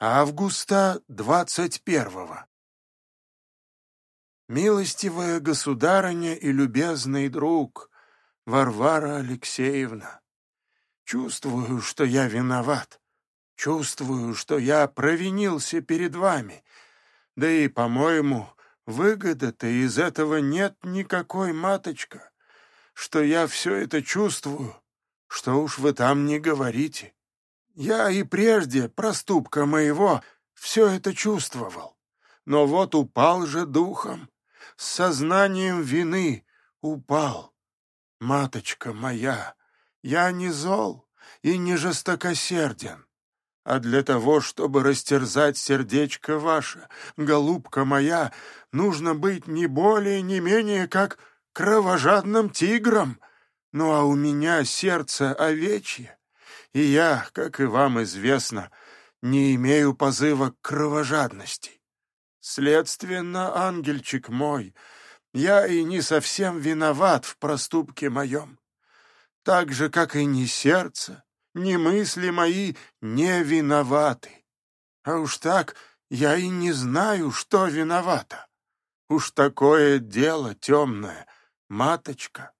Августа двадцать первого. Милостивая государыня и любезный друг Варвара Алексеевна, чувствую, что я виноват, чувствую, что я провинился перед вами, да и, по-моему, выгоды-то из этого нет никакой, маточка, что я все это чувствую, что уж вы там не говорите. Я и прежде проступка моего все это чувствовал. Но вот упал же духом, с сознанием вины упал. Маточка моя, я не зол и не жестокосерден, а для того, чтобы растерзать сердечко ваше, голубка моя, нужно быть не более, не менее, как кровожадным тигром. Ну а у меня сердце овечье, и я, как и вам известно, не имею позыва к кровожадности. Следственно, ангельчик мой, я и не совсем виноват в проступке моем, так же, как и ни сердце, ни мысли мои не виноваты. А уж так я и не знаю, что виновата. Уж такое дело темное, маточка.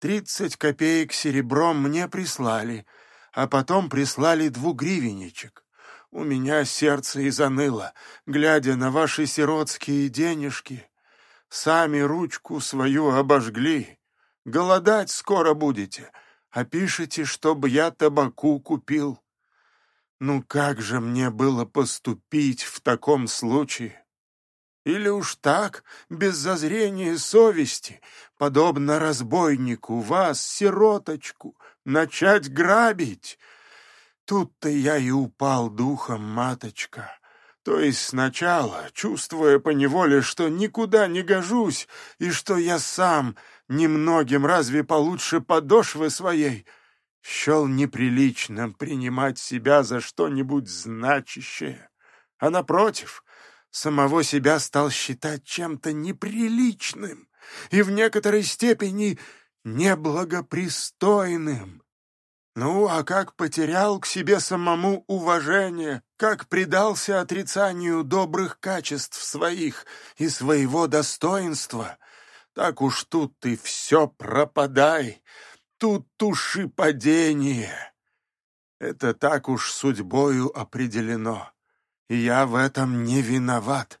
Тридцать копеек серебром мне прислали — а потом прислали двугривенничек. У меня сердце и заныло, глядя на ваши сиротские денежки. Сами ручку свою обожгли. Голодать скоро будете, а пишете, чтобы я табаку купил. Ну как же мне было поступить в таком случае? Или уж так, без зазрения совести, подобно разбойнику, вас, сироточку, начать грабить? Тут-то я и упал духом, маточка. То есть сначала, чувствуя поневоле, что никуда не гожусь, и что я сам немногим разве получше подошвы своей, счел неприличным принимать себя за что-нибудь значащее. А напротив, самого себя стал считать чем-то неприличным и в некоторой степени неблагопристойным. Ну, а как потерял к себе самому уважение, как предался отрицанию добрых качеств своих и своего достоинства, так уж тут ты все пропадай, тут туши падение. Это так уж судьбою определено я в этом не виноват.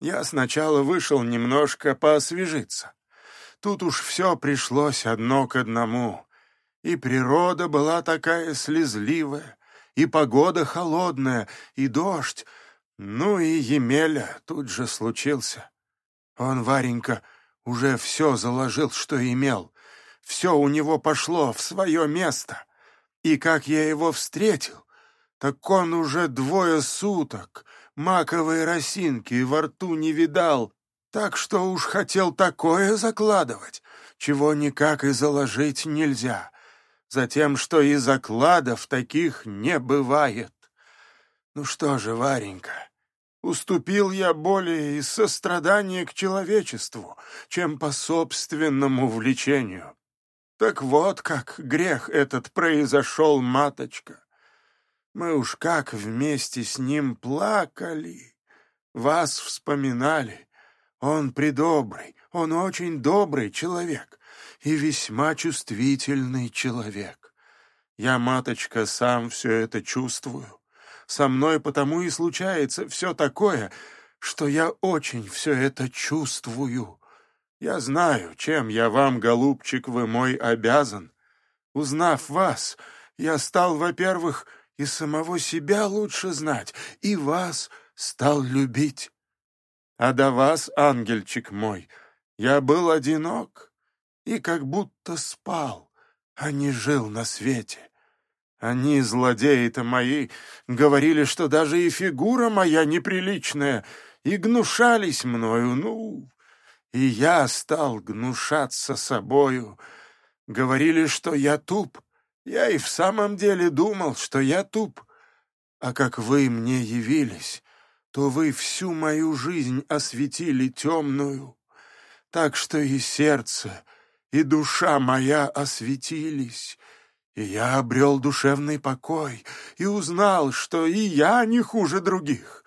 Я сначала вышел немножко поосвежиться. Тут уж все пришлось одно к одному. И природа была такая слезливая, и погода холодная, и дождь. Ну и Емеля тут же случился. Он, Варенька, уже все заложил, что имел. Все у него пошло в свое место. И как я его встретил, так он уже двое суток маковой росинки во рту не видал, так что уж хотел такое закладывать, чего никак и заложить нельзя, затем, что и закладов таких не бывает. Ну что же, Варенька, уступил я более из сострадания к человечеству, чем по собственному влечению. Так вот как грех этот произошел, маточка. Мы уж как вместе с ним плакали, вас вспоминали. Он придобрый, он очень добрый человек и весьма чувствительный человек. Я, маточка, сам все это чувствую. Со мной потому и случается все такое, что я очень все это чувствую. Я знаю, чем я вам, голубчик, вы мой обязан. Узнав вас, я стал, во-первых, и самого себя лучше знать, и вас стал любить. А до вас, ангельчик мой, я был одинок и как будто спал, а не жил на свете. Они, злодеи-то мои, говорили, что даже и фигура моя неприличная, и гнушались мною, ну, и я стал гнушаться собою. Говорили, что я туп, я и в самом деле думал, что я туп. А как вы мне явились, то вы всю мою жизнь осветили темную, так что и сердце, и душа моя осветились, И я обрел душевный покой и узнал, что и я не хуже других,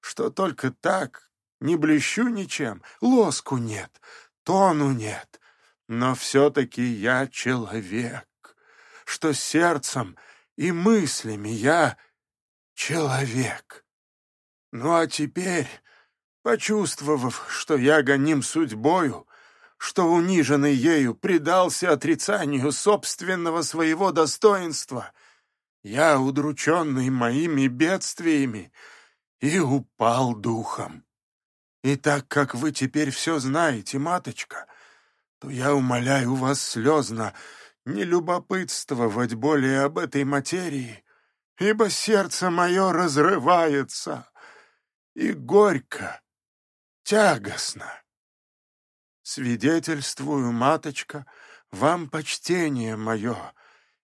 что только так не блещу ничем, лоску нет, тону нет, но все-таки я человек, что сердцем и мыслями я человек. Ну а теперь, почувствовав, что я гоним судьбою, что униженный ею предался отрицанию собственного своего достоинства, я, удрученный моими бедствиями, и упал духом. И так как вы теперь все знаете, маточка, то я умоляю вас слезно не любопытствовать более об этой материи, ибо сердце мое разрывается, и горько, тягостно. Свидетельствую, маточка, вам почтение мое,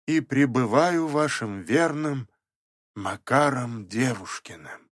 и пребываю вашим верным Макаром Девушкиным.